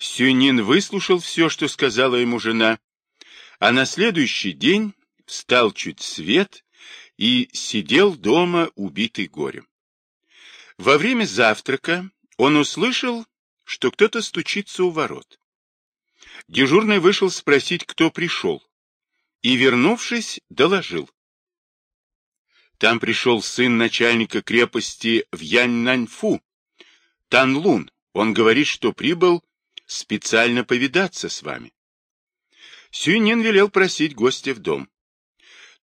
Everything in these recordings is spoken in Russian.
Сюнин выслушал все, что сказала ему жена, а на следующий день встал чуть свет и сидел дома, убитый горем. Во время завтрака он услышал, что кто-то стучится у ворот. Дежурный вышел спросить, кто пришел, и, вернувшись, доложил. Там пришел сын начальника крепости в Яньнаньфу, Танлун. Он говорит, что прибыл специально повидаться с вами. Сюнин велел просить гостя в дом.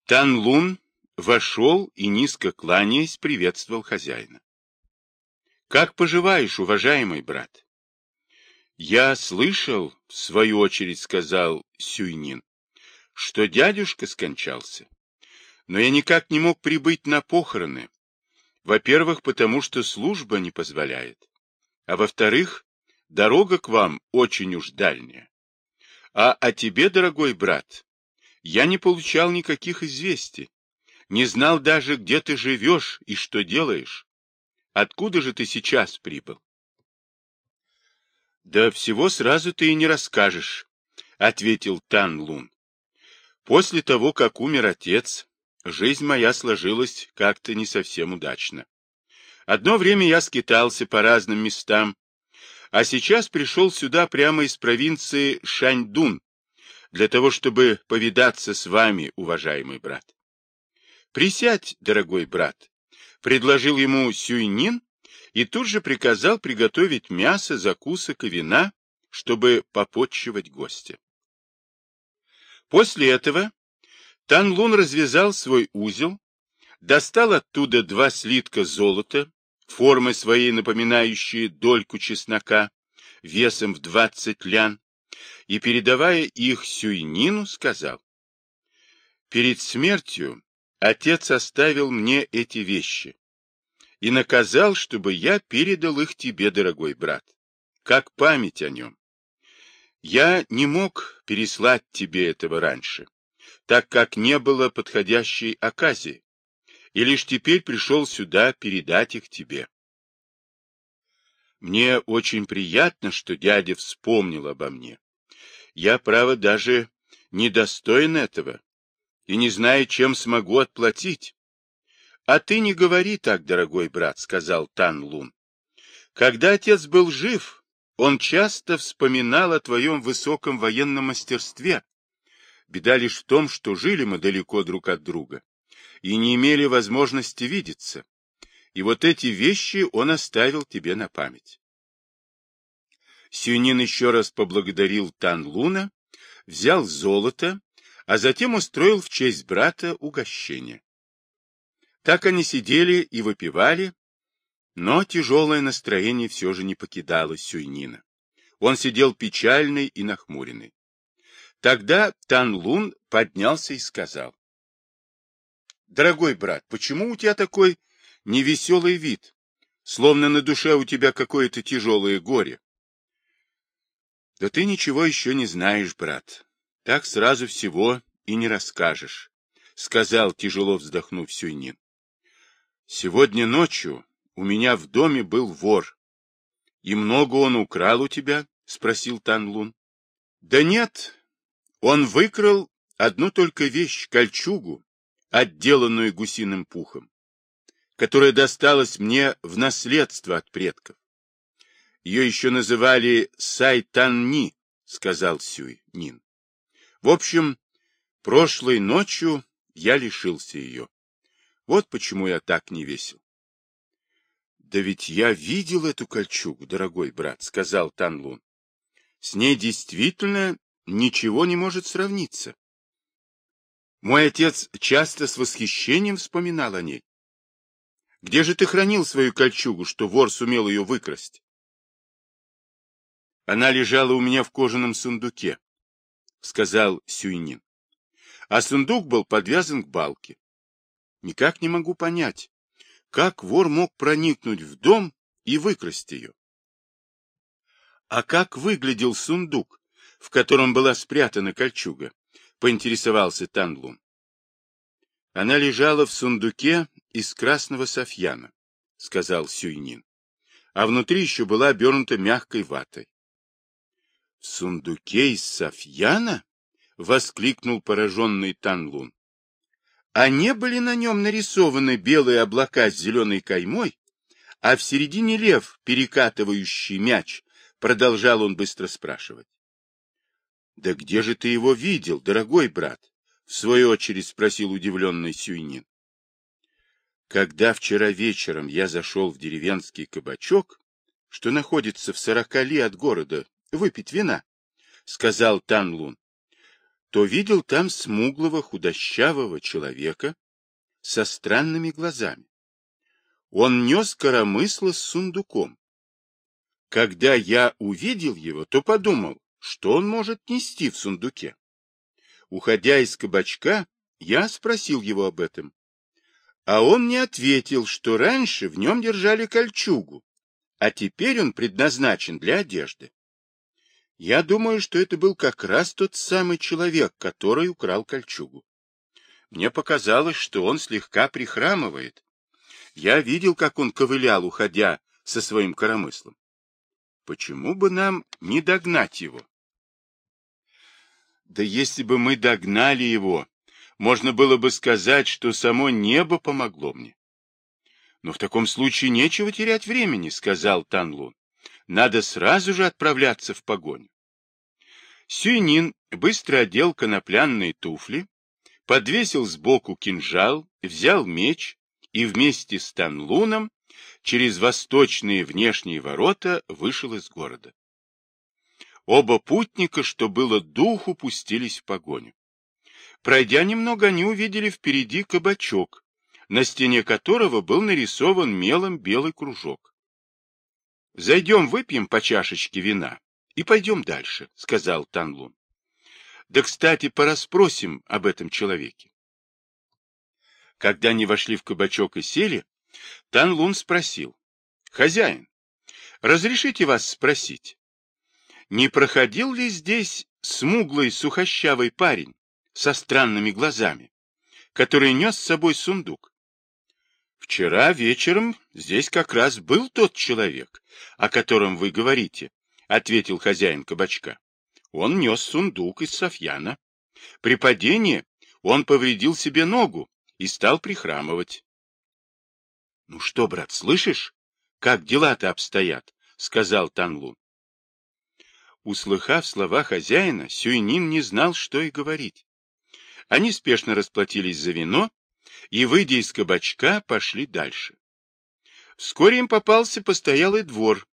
Танлун вошел и, низко кланяясь, приветствовал хозяина. — Как поживаешь, уважаемый брат? — Я слышал, — в свою очередь сказал Сюйнин, — что дядюшка скончался. Но я никак не мог прибыть на похороны. Во-первых, потому что служба не позволяет. А во-вторых, дорога к вам очень уж дальняя. А о тебе, дорогой брат, я не получал никаких известий. Не знал даже, где ты живешь и что делаешь. Откуда же ты сейчас прибыл? Да всего сразу ты и не расскажешь, ответил Тан Лун. После того, как умер отец, жизнь моя сложилась как-то не совсем удачно. Одно время я скитался по разным местам, а сейчас пришел сюда прямо из провинции Шаньдун, для того, чтобы повидаться с вами, уважаемый брат. Присядь, дорогой брат, предложил ему Сюйнин и тут же приказал приготовить мясо, закусок и вина, чтобы попотчевать гостя. После этого Тан Лун развязал свой узел, достал оттуда два слитка золота, формы своей напоминающие дольку чеснока, весом в двадцать лян, и, передавая их Сюйнину, сказал, «Перед смертью отец оставил мне эти вещи, и наказал, чтобы я передал их тебе, дорогой брат, как память о нем. Я не мог переслать тебе этого раньше, так как не было подходящей оказии, и лишь теперь пришел сюда передать их тебе. Мне очень приятно, что дядя вспомнил обо мне. Я, право, даже недостоин этого и не знаю, чем смогу отплатить. — А ты не говори так, дорогой брат, — сказал Тан Лун. — Когда отец был жив, он часто вспоминал о твоем высоком военном мастерстве. Беда лишь в том, что жили мы далеко друг от друга и не имели возможности видеться. И вот эти вещи он оставил тебе на память. Сюнин еще раз поблагодарил Тан Луна, взял золото, а затем устроил в честь брата угощение. Так они сидели и выпивали, но тяжелое настроение все же не покидало Сюйнина. Он сидел печальный и нахмуренный. Тогда Тан Лун поднялся и сказал. — Дорогой брат, почему у тебя такой невеселый вид? Словно на душе у тебя какое-то тяжелое горе. — Да ты ничего еще не знаешь, брат. Так сразу всего и не расскажешь, — сказал, тяжело вздохнув Сюйнин. Сегодня ночью у меня в доме был вор. И много он украл у тебя? Спросил Танлун. Да нет, он выкрал одну только вещь, кольчугу, отделанную гусиным пухом, которая досталась мне в наследство от предков. Ее еще называли Сайтанни, сказал Сюй Нин. В общем, прошлой ночью я лишился ее. Вот почему я так не весел. — Да ведь я видел эту кольчугу, дорогой брат, — сказал Танлун. — С ней действительно ничего не может сравниться. Мой отец часто с восхищением вспоминал о ней. Где же ты хранил свою кольчугу, что вор сумел ее выкрасть? Она лежала у меня в кожаном сундуке, — сказал Сюйнин. А сундук был подвязан к балке. Никак не могу понять, как вор мог проникнуть в дом и выкрасть ее. А как выглядел сундук, в котором была спрятана кольчуга, поинтересовался Танлун. Она лежала в сундуке из красного софьяна, сказал Сюйнин, а внутри еще была обернута мягкой ватой. В сундуке из Софьяна? — воскликнул пораженный Танлун. А не были на нем нарисованы белые облака с зеленой каймой, а в середине лев, перекатывающий мяч, продолжал он быстро спрашивать. — Да где же ты его видел, дорогой брат? — в свою очередь спросил удивленный Сюйнин. Когда вчера вечером я зашел в деревенский кабачок, что находится в сорока ли от города, выпить вина, — сказал Танлун, то видел там смуглого худощавого человека со странными глазами. Он нес коромысло с сундуком. Когда я увидел его, то подумал, что он может нести в сундуке. Уходя из кабачка, я спросил его об этом. А он мне ответил, что раньше в нем держали кольчугу, а теперь он предназначен для одежды. Я думаю, что это был как раз тот самый человек, который украл кольчугу. Мне показалось, что он слегка прихрамывает. Я видел, как он ковылял, уходя со своим коромыслом. Почему бы нам не догнать его? Да если бы мы догнали его, можно было бы сказать, что само небо помогло мне. Но в таком случае нечего терять времени, сказал Танлун. Надо сразу же отправляться в погоню. Сюйнин быстро одел конопляные туфли, подвесил сбоку кинжал, взял меч и вместе с Танлуном через восточные внешние ворота вышел из города. Оба путника, что было духу, пустились в погоню. Пройдя немного, они увидели впереди кабачок, на стене которого был нарисован мелом белый кружок. Зайдем, выпьем по чашечке вина и пойдем дальше, — сказал Танлун. Да, кстати, пораспросим об этом человеке. Когда они вошли в кабачок и сели, Танлун спросил. — Хозяин, разрешите вас спросить, не проходил ли здесь смуглый сухощавый парень со странными глазами, который нес с собой сундук? Вчера вечером здесь как раз был тот человек, о котором вы говорите, — ответил хозяин кабачка. Он нес сундук из Софьяна. При падении он повредил себе ногу и стал прихрамывать. — Ну что, брат, слышишь, как дела-то обстоят? — сказал Танлун. Услыхав слова хозяина, Сюйнин не знал, что и говорить. Они спешно расплатились за вино и, выйдя из кабачка, пошли дальше. Вскоре им попался постоялый двор,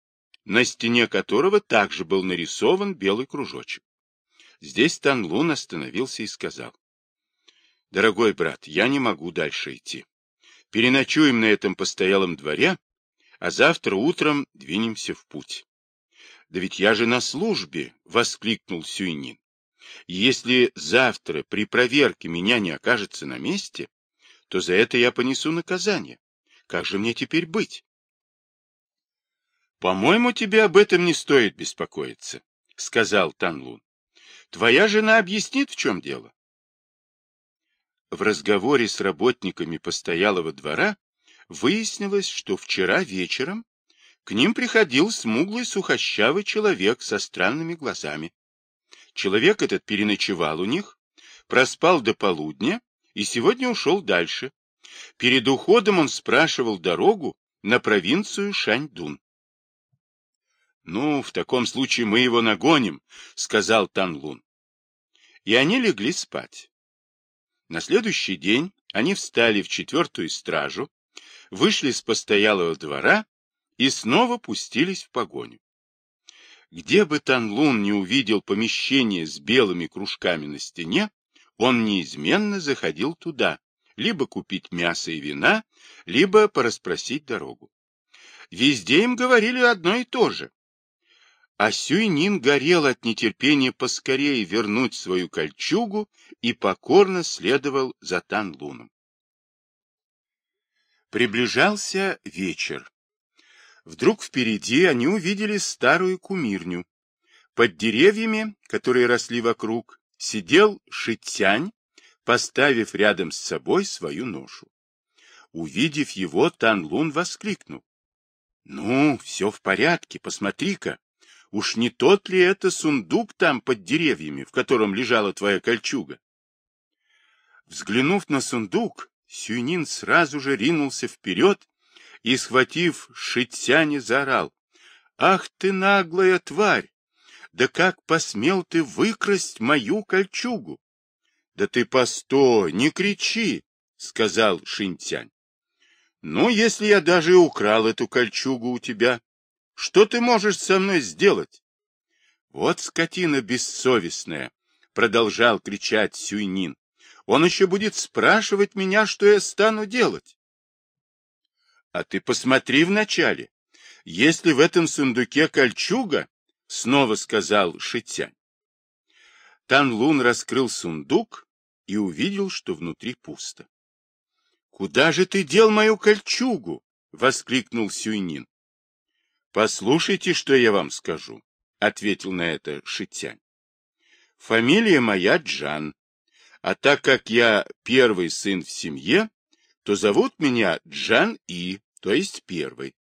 на стене которого также был нарисован белый кружочек. Здесь Танлун остановился и сказал. — Дорогой брат, я не могу дальше идти. Переночуем на этом постоялом дворе, а завтра утром двинемся в путь. — Да ведь я же на службе! — воскликнул Сюйнин. — Если завтра при проверке меня не окажется на месте, то за это я понесу наказание. Как же мне теперь быть? По-моему, тебе об этом не стоит беспокоиться, сказал Танлун. Твоя жена объяснит, в чем дело. В разговоре с работниками постоялого двора выяснилось, что вчера вечером к ним приходил смуглый сухощавый человек со странными глазами. Человек этот переночевал у них, проспал до полудня и сегодня ушел дальше. Перед уходом он спрашивал дорогу на провинцию Шаньдун. — Ну, в таком случае мы его нагоним, — сказал Танлун. И они легли спать. На следующий день они встали в четвертую стражу, вышли с постоялого двора и снова пустились в погоню. Где бы Танлун не увидел помещение с белыми кружками на стене, он неизменно заходил туда, либо купить мясо и вина, либо порасспросить дорогу. Везде им говорили одно и то же. А Сюйнин горел от нетерпения поскорее вернуть свою кольчугу и покорно следовал за Танлуном. Приближался вечер. Вдруг впереди они увидели старую кумирню. Под деревьями, которые росли вокруг, сидел Шитянь, поставив рядом с собой свою ношу. Увидев его, Тан Лун воскликнул. — Ну, все в порядке, посмотри-ка. Уж не тот ли это сундук там под деревьями, в котором лежала твоя кольчуга? Взглянув на сундук, Сюйнин сразу же ринулся вперед и, схватив Шитяне, заорал. «Ах ты, наглая тварь! Да как посмел ты выкрасть мою кольчугу? Да ты постой, не кричи, сказал Шинтянь. Ну, если я даже и украл эту кольчугу у тебя, что ты можешь со мной сделать? Вот скотина бессовестная, продолжал кричать Сюйнин. Он еще будет спрашивать меня, что я стану делать. А ты посмотри вначале. Если в этом сундуке кольчуга, снова сказал Шитянь. Тан Лун раскрыл сундук и увидел, что внутри пусто. «Куда же ты дел мою кольчугу?» — воскликнул Сюйнин. «Послушайте, что я вам скажу», — ответил на это Шитянь. «Фамилия моя Джан, а так как я первый сын в семье, то зовут меня Джан И, то есть первый.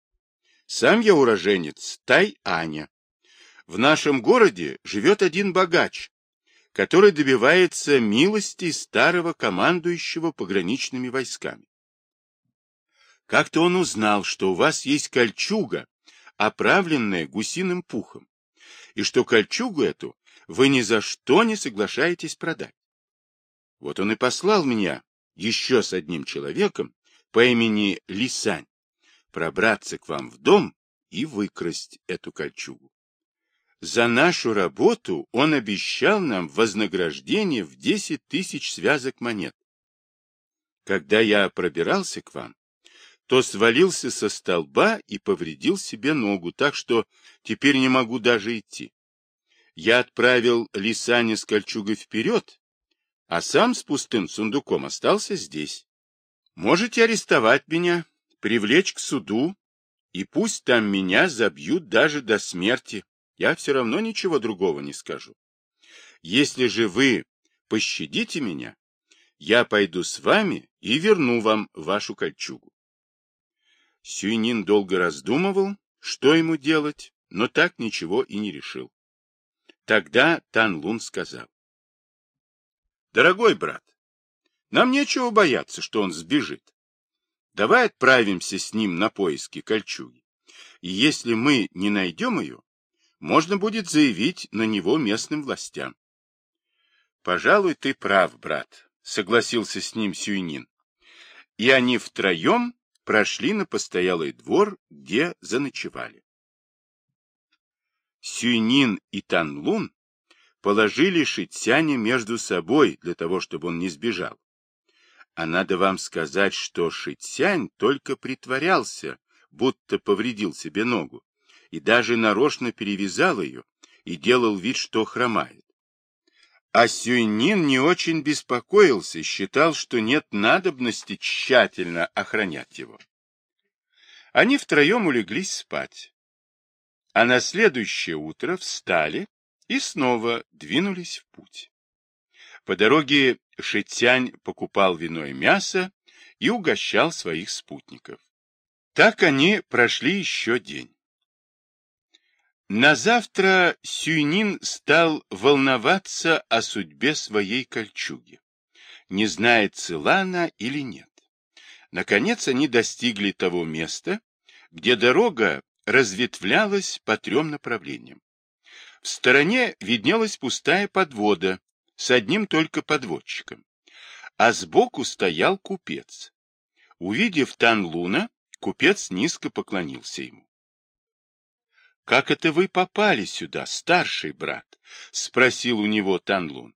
Сам я уроженец Тай-Аня. В нашем городе живет один богач, который добивается милости старого командующего пограничными войсками. Как-то он узнал, что у вас есть кольчуга, оправленная гусиным пухом, и что кольчугу эту вы ни за что не соглашаетесь продать. Вот он и послал меня еще с одним человеком по имени Лисань пробраться к вам в дом и выкрасть эту кольчугу. За нашу работу он обещал нам вознаграждение в 10 тысяч связок монет. Когда я пробирался к вам, то свалился со столба и повредил себе ногу, так что теперь не могу даже идти. Я отправил Лисане с кольчугой вперед, а сам с пустым сундуком остался здесь. Можете арестовать меня, привлечь к суду, и пусть там меня забьют даже до смерти, я все равно ничего другого не скажу. Если же вы пощадите меня, я пойду с вами и верну вам вашу кольчугу. Сюйнин долго раздумывал, что ему делать, но так ничего и не решил. Тогда Тан Лун сказал. Дорогой брат, нам нечего бояться, что он сбежит. Давай отправимся с ним на поиски кольчуги. И если мы не найдем ее, можно будет заявить на него местным властям. Пожалуй, ты прав, брат, согласился с ним Сюйнин. И они втроем прошли на постоялый двор, где заночевали. Сюйнин и Танлун положили Шитсяня между собой для того, чтобы он не сбежал. А надо вам сказать, что Шитсянь только притворялся, будто повредил себе ногу, и даже нарочно перевязал ее и делал вид, что хромает. А Сюйнин не очень беспокоился, считал, что нет надобности тщательно охранять его. Они втроем улеглись спать. А на следующее утро встали и снова двинулись в путь. По дороге Шитянь покупал вино и мясо и угощал своих спутников. Так они прошли еще день. На завтра Сюйнин стал волноваться о судьбе своей кольчуги, не зная, цела она или нет. Наконец они достигли того места, где дорога разветвлялась по трем направлениям. В стороне виднелась пустая подвода с одним только подводчиком, а сбоку стоял купец. Увидев Тан-Луна, купец низко поклонился ему. «Как это вы попали сюда, старший брат?» — спросил у него Танлун.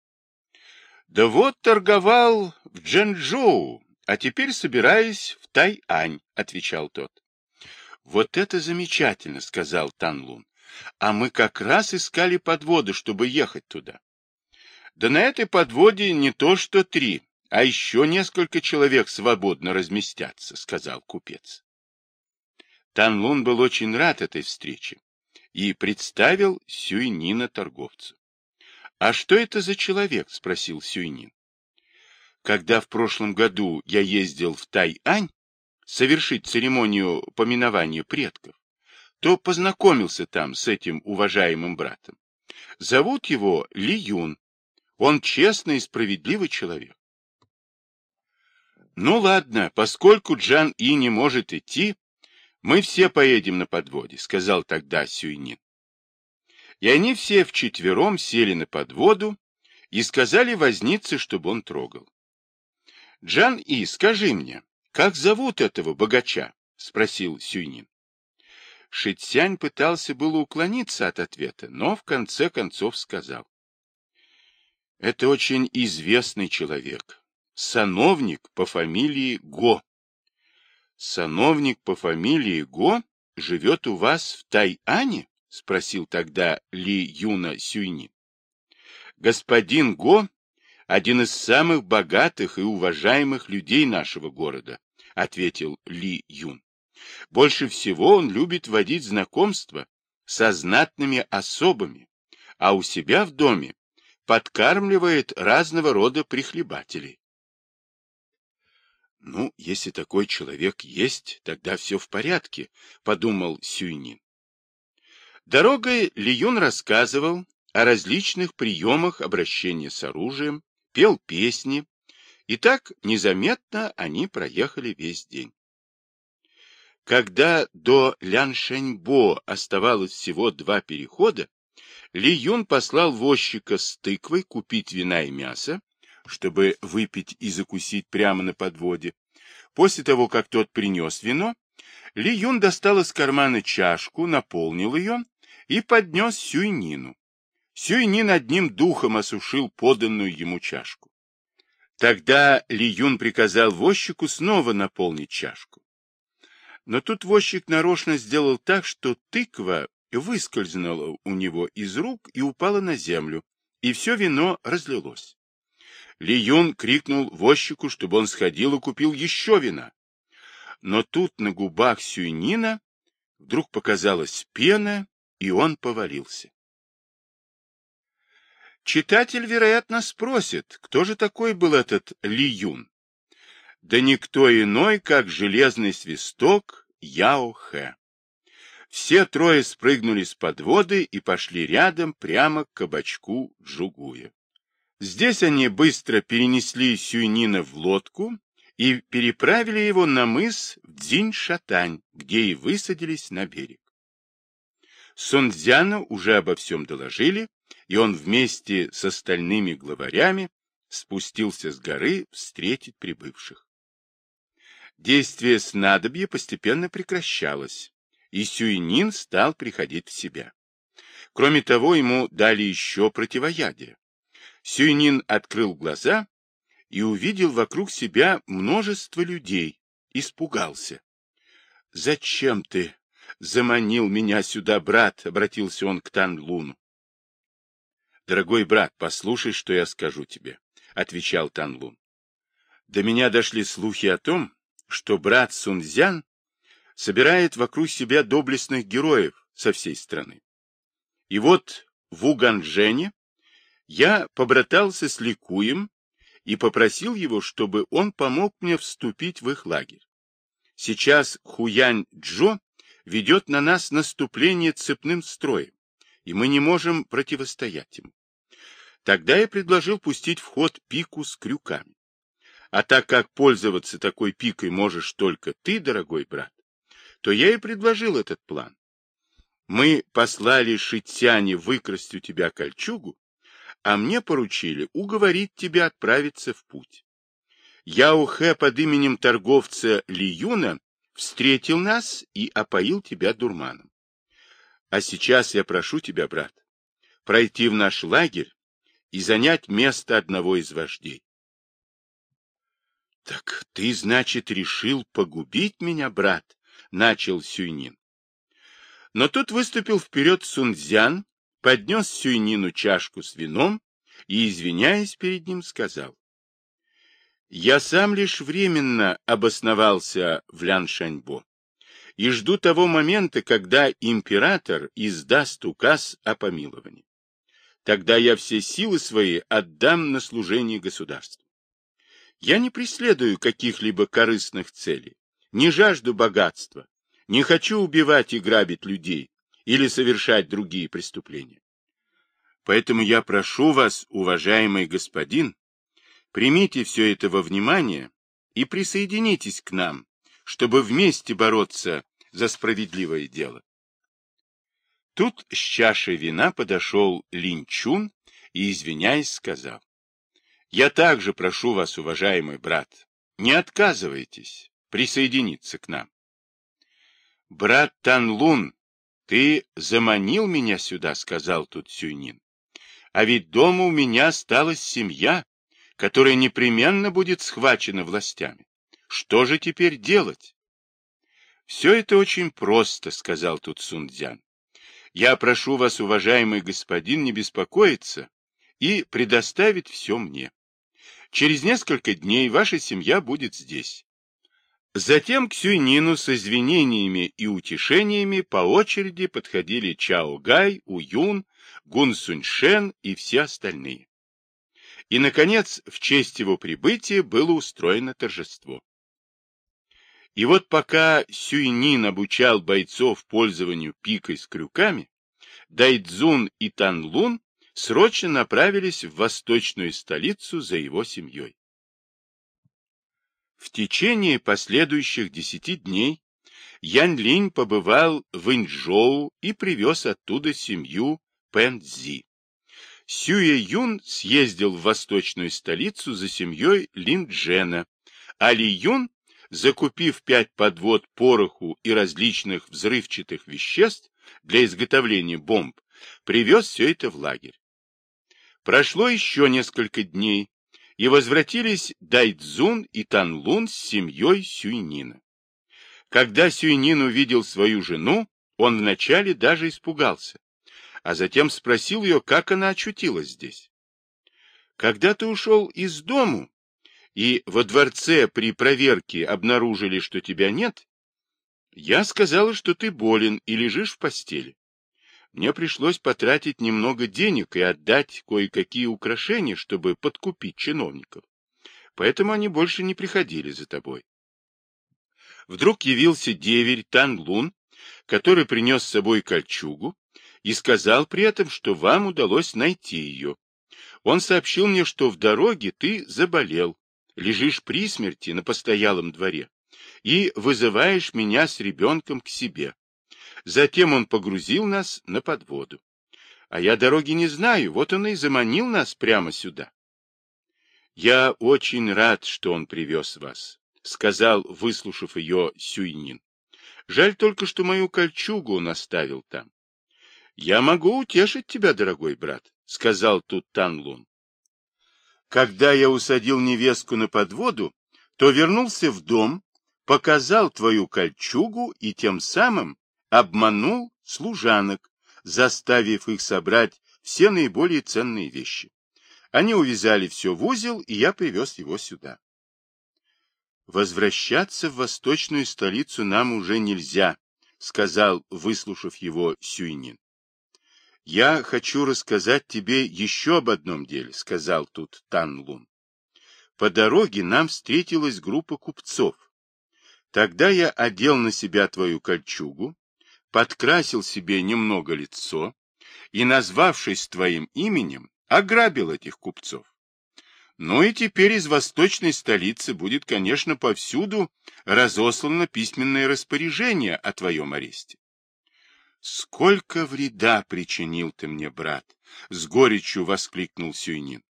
«Да вот торговал в Джэнчжоу, а теперь собираюсь в Тайань», — отвечал тот. «Вот это замечательно», — сказал Танлун. «А мы как раз искали подводы, чтобы ехать туда». «Да на этой подводе не то что три, а еще несколько человек свободно разместятся», — сказал купец. Танлун был очень рад этой встрече и представил Сюйнина торговцу. — А что это за человек? — спросил Сюйнин. — Когда в прошлом году я ездил в Тайань совершить церемонию поминования предков, то познакомился там с этим уважаемым братом. Зовут его Ли Юн. Он честный и справедливый человек. Ну ладно, поскольку Джан И не может идти, мы все поедем на подводе, сказал тогда Сюйнин. И они все вчетвером сели на подводу и сказали вознице, чтобы он трогал. Джан И, скажи мне, как зовут этого богача? спросил Сюйнин. Шитсянь пытался было уклониться от ответа, но в конце концов сказал. Это очень известный человек, сановник по фамилии Го. Сановник по фамилии Го живет у вас в Тайане? Спросил тогда Ли Юна Сюйнин. Господин Го — один из самых богатых и уважаемых людей нашего города, — ответил Ли Юн. Больше всего он любит водить знакомства со знатными особами, а у себя в доме подкармливает разного рода прихлебателей. «Ну, если такой человек есть, тогда все в порядке», — подумал Сюйнин. Дорогой Лиюн рассказывал о различных приемах обращения с оружием, пел песни, и так незаметно они проехали весь день. Когда до Ляншаньбо оставалось всего два перехода, Ли Юн послал возчика с тыквой купить вина и мясо, чтобы выпить и закусить прямо на подводе. После того, как тот принес вино, Ли Юн достал из кармана чашку, наполнил ее и поднес Сюйнину. Сюйнин одним духом осушил поданную ему чашку. Тогда Ли Юн приказал возчику снова наполнить чашку. Но тут возчик нарочно сделал так, что тыква выскользнула у него из рук и упала на землю, и все вино разлилось. Ли Юн крикнул возчику, чтобы он сходил и купил еще вина. Но тут на губах Сюйнина вдруг показалась пена, и он повалился. Читатель, вероятно, спросит, кто же такой был этот Ли Юн? да никто иной, как железный свисток Яо Хэ. Все трое спрыгнули с подводы и пошли рядом прямо к кабачку Джугуя. Здесь они быстро перенесли Сюйнина в лодку и переправили его на мыс в Дзинь-Шатань, где и высадились на берег. Сунцзяну уже обо всем доложили, и он вместе с остальными главарями спустился с горы встретить прибывших. Действие снадобья постепенно прекращалось, и Сюйнин стал приходить в себя. Кроме того, ему дали еще противоядие. Сюйнин открыл глаза и увидел вокруг себя множество людей, испугался. — Зачем ты заманил меня сюда, брат? — обратился он к Тан Луну. — Дорогой брат, послушай, что я скажу тебе, — отвечал Тан Лун. До меня дошли слухи о том, что брат Сунцзян собирает вокруг себя доблестных героев со всей страны. И вот в Уганжене я побратался с Ликуем и попросил его, чтобы он помог мне вступить в их лагерь. Сейчас Хуянь-Джо ведет на нас наступление цепным строем, и мы не можем противостоять ему. Тогда я предложил пустить в ход пику с крюками. А так как пользоваться такой пикой можешь только ты, дорогой брат, то я и предложил этот план. Мы послали Шитяне выкрасть у тебя кольчугу, а мне поручили уговорить тебя отправиться в путь. Яухэ под именем торговца Лиюна встретил нас и опоил тебя дурманом. А сейчас я прошу тебя, брат, пройти в наш лагерь и занять место одного из вождей. — Так ты, значит, решил погубить меня, брат? — начал Сюйнин. Но тут выступил вперед Сунцзян, поднес Сюйнину чашку с вином и, извиняясь перед ним, сказал. — Я сам лишь временно обосновался в Ляншаньбо и жду того момента, когда император издаст указ о помиловании. Тогда я все силы свои отдам на служение государству. Я не преследую каких-либо корыстных целей, не жажду богатства, Не хочу убивать и грабить людей или совершать другие преступления. Поэтому я прошу вас, уважаемый господин, примите все это во внимание и присоединитесь к нам, чтобы вместе бороться за справедливое дело. Тут с чашей вина подошел Линчун и, извиняясь, сказал, «Я также прошу вас, уважаемый брат, не отказывайтесь присоединиться к нам». «Брат Танлун, ты заманил меня сюда», — сказал тут Сюйнин. «А ведь дома у меня осталась семья, которая непременно будет схвачена властями. Что же теперь делать?» «Все это очень просто», — сказал тут Сунцзян. Я прошу вас, уважаемый господин, не беспокоиться и предоставить все мне. Через несколько дней ваша семья будет здесь. Затем к Сюйнину с извинениями и утешениями по очереди подходили Чао Гай, Уюн, Гун Суньшен и все остальные. И, наконец, в честь его прибытия было устроено торжество. И вот пока Сюйнин обучал бойцов пользованию пикой с крюками, Дайдзун и Танлун срочно направились в восточную столицу за его семьей. В течение последующих десяти дней Ян Линь побывал в Инчжоу и привез оттуда семью Пэнцзи. Сюэ Юн съездил в восточную столицу за семьей Лин Джена, а Ли Юн закупив пять подвод пороху и различных взрывчатых веществ для изготовления бомб, привез все это в лагерь. Прошло еще несколько дней, и возвратились Дайцзун и Танлун с семьей Сюйнина. Когда Сюйнин увидел свою жену, он вначале даже испугался, а затем спросил ее, как она очутилась здесь. «Когда ты ушел из дому, и во дворце при проверке обнаружили, что тебя нет, я сказала, что ты болен и лежишь в постели. Мне пришлось потратить немного денег и отдать кое-какие украшения, чтобы подкупить чиновников. Поэтому они больше не приходили за тобой. Вдруг явился деверь Тан который принес с собой кольчугу и сказал при этом, что вам удалось найти ее. Он сообщил мне, что в дороге ты заболел, лежишь при смерти на постоялом дворе и вызываешь меня с ребенком к себе. Затем он погрузил нас на подводу. А я дороги не знаю, вот он и заманил нас прямо сюда. Я очень рад, что он привез вас, — сказал, выслушав ее Сюйнин. Жаль только, что мою кольчугу он оставил там. — Я могу утешить тебя, дорогой брат, — сказал тут Танлун. Когда я усадил невестку на подводу, то вернулся в дом, показал твою кольчугу и тем самым обманул служанок, заставив их собрать все наиболее ценные вещи. Они увязали все в узел, и я привез его сюда. Возвращаться в восточную столицу нам уже нельзя, сказал, выслушав его Сюйнин. «Я хочу рассказать тебе еще об одном деле», — сказал тут Тан Лун. «По дороге нам встретилась группа купцов. Тогда я одел на себя твою кольчугу, подкрасил себе немного лицо и, назвавшись твоим именем, ограбил этих купцов. Ну и теперь из восточной столицы будет, конечно, повсюду разослано письменное распоряжение о твоем аресте. Сколько вреда причинил ты мне, брат! — с горечью воскликнул Сюйнин.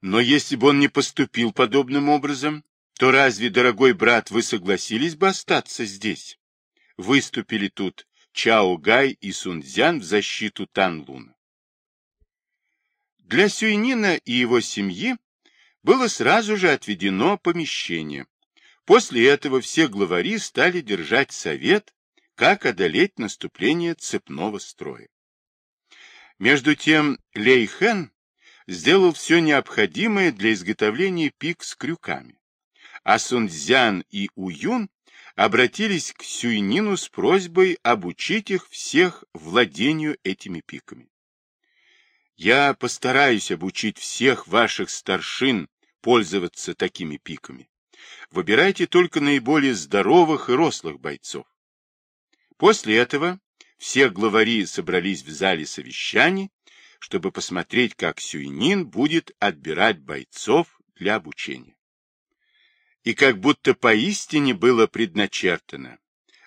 Но если бы он не поступил подобным образом, то разве, дорогой брат, вы согласились бы остаться здесь? Выступили тут Чао Гай и Сунцзян в защиту Танлуна. Для Сюйнина и его семьи было сразу же отведено помещение. После этого все главари стали держать совет как одолеть наступление цепного строя. Между тем Лей Хэн сделал все необходимое для изготовления пик с крюками, а Сунцзян и Уюн обратились к Сюйнину с просьбой обучить их всех владению этими пиками. Я постараюсь обучить всех ваших старшин пользоваться такими пиками. Выбирайте только наиболее здоровых и рослых бойцов. После этого все главари собрались в зале совещаний, чтобы посмотреть, как Сюйнин будет отбирать бойцов для обучения. И как будто поистине было предначертано.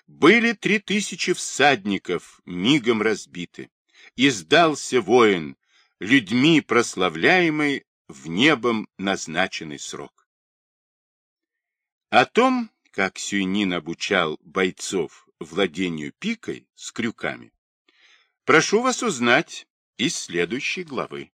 Были три тысячи всадников, мигом разбиты, и сдался воин, людьми прославляемый в небом назначенный срок. О том, как Сюйнин обучал бойцов владению пикой с крюками, прошу вас узнать из следующей главы.